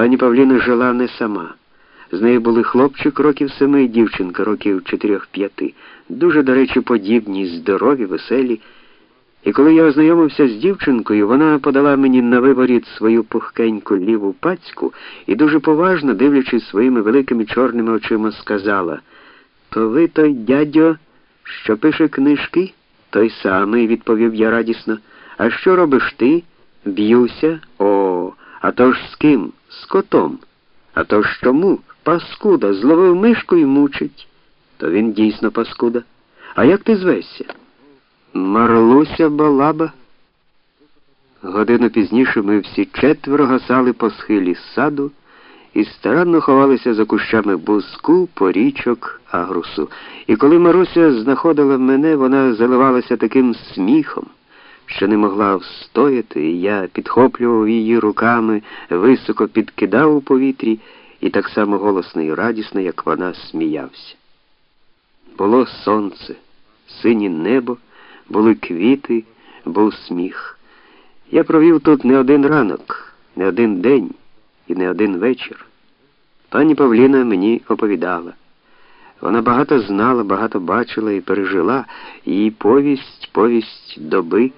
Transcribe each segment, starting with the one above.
Пані Павліна жила не сама. З нею були хлопчик років семи і дівчинка років чотирьох-п'яти, дуже, до речі, подібні, здорові, веселі. І коли я ознайомився з дівчинкою, вона подала мені на виворіт свою пухкеньку ліву пацьку і дуже поважно, дивлячись своїми великими чорними очима, сказала: То ви той дядьо, що пише книжки? Той самий, відповів я радісно. А що робиш ти? Б'юся? О, а то ж з ким? З котом. А то ж чому? Паскуда, зловив мишку і мучить. То він дійсно паскуда. А як ти звешся? Марлуся балаба. Годину пізніше ми всі четверо гасали по схилі саду і старанно ховалися за кущами бузку, порічок, агрусу. І коли Маруся знаходила мене, вона заливалася таким сміхом, що не могла встояти, і я підхоплював її руками, високо підкидав у повітрі і так само голосно і радісно, як вона сміявся. Було сонце, синє небо, були квіти, був сміх. Я провів тут не один ранок, не один день і не один вечір. Пані Павліна мені оповідала. Вона багато знала, багато бачила і пережила її повість, повість доби,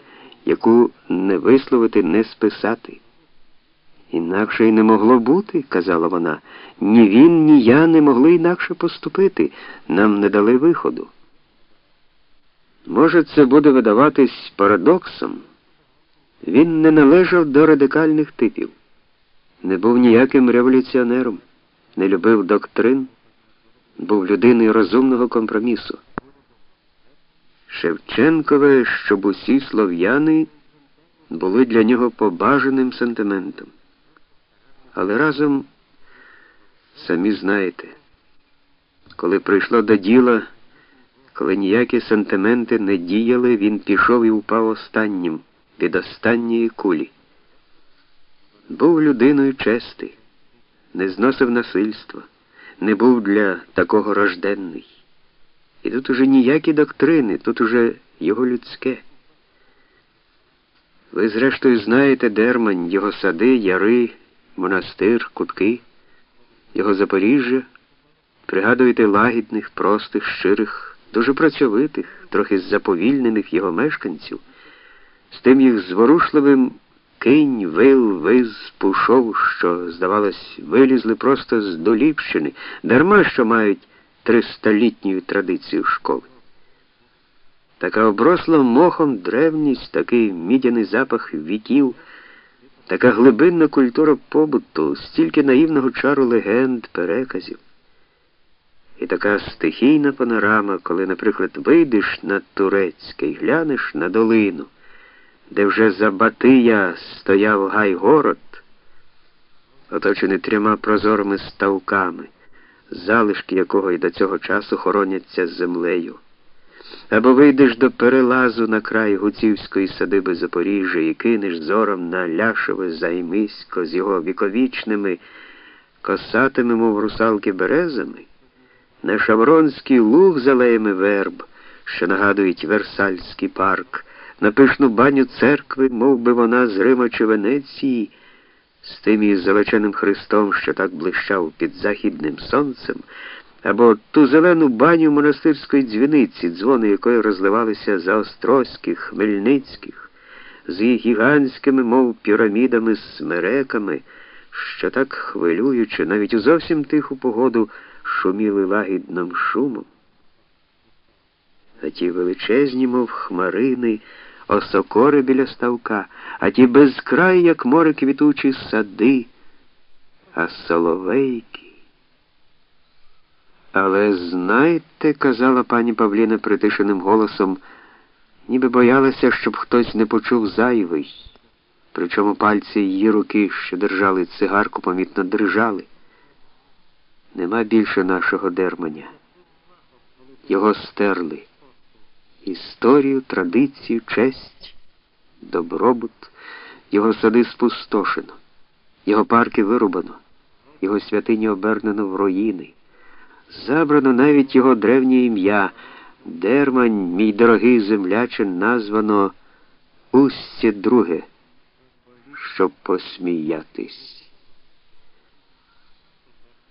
яку не висловити, не списати. Інакше й не могло бути, казала вона. Ні він, ні я не могли інакше поступити, нам не дали виходу. Може, це буде видаватись парадоксом. Він не належав до радикальних типів, не був ніяким революціонером, не любив доктрин, був людиною розумного компромісу. Шевченкове, щоб усі слов'яни були для нього побажаним сентиментом. Але разом, самі знаєте, коли прийшло до діла, коли ніякі сентименти не діяли, він пішов і впав останнім від останньої кулі. Був людиною чести, не зносив насильства, не був для такого рожденний. І тут уже ніякі доктрини, тут уже його людське. Ви, зрештою, знаєте Дермань, його сади, яри, монастир, кутки, його Запоріжжя, пригадуєте лагідних, простих, щирих, дуже працьовитих, трохи заповільнених його мешканців. З тим їх зворушливим кинь, вил, виз, пушов, що, здавалось, вилізли просто з доліпщини, дарма що мають тристолітню традицію школи. Така обросла мохом древність, такий мідяний запах віків, така глибинна культура побуту, стільки наївного чару легенд, переказів. І така стихійна панорама, коли, наприклад, вийдеш на турецьке і глянеш на долину де вже за Батия стояв гайгород, оточений трьома прозорими ставками, залишки якого й до цього часу хороняться землею. Або вийдеш до перелазу на край гуцівської садиби Запоріжжя і кинеш зором на ляшове займисько з його віковічними, косатими, мов русалки березами, на Шавронський луг з алеями верб, що нагадують Версальський парк на пишну баню церкви, мов би вона з Рима чи Венеції, з тим її залеченим Христом, що так блищав під західним сонцем, або ту зелену баню монастирської дзвіниці, дзвони якої розливалися за острозьких, хмельницьких, з її гігантськими, мов пірамідами, смереками, що так хвилюючи, навіть у зовсім тиху погоду шуміли лагідним шумом. А ті величезні, мов хмарини, осокори біля ставка, а ті безкрай, як море квітучі сади, а соловейки. Але знаєте, казала пані Павліна притишеним голосом, ніби боялася, щоб хтось не почув зайвий, причому пальці її руки, що держали цигарку, помітно дрижали. Нема більше нашого дерманя. Його стерли історію, традицію, честь, добробут, його сади спустошено, його парки вирубано, його святині обернено в руїни. Забрано навіть його древнє ім'я, Дермань, мій дорогий землячин, названо Устє Друге, щоб посміятись.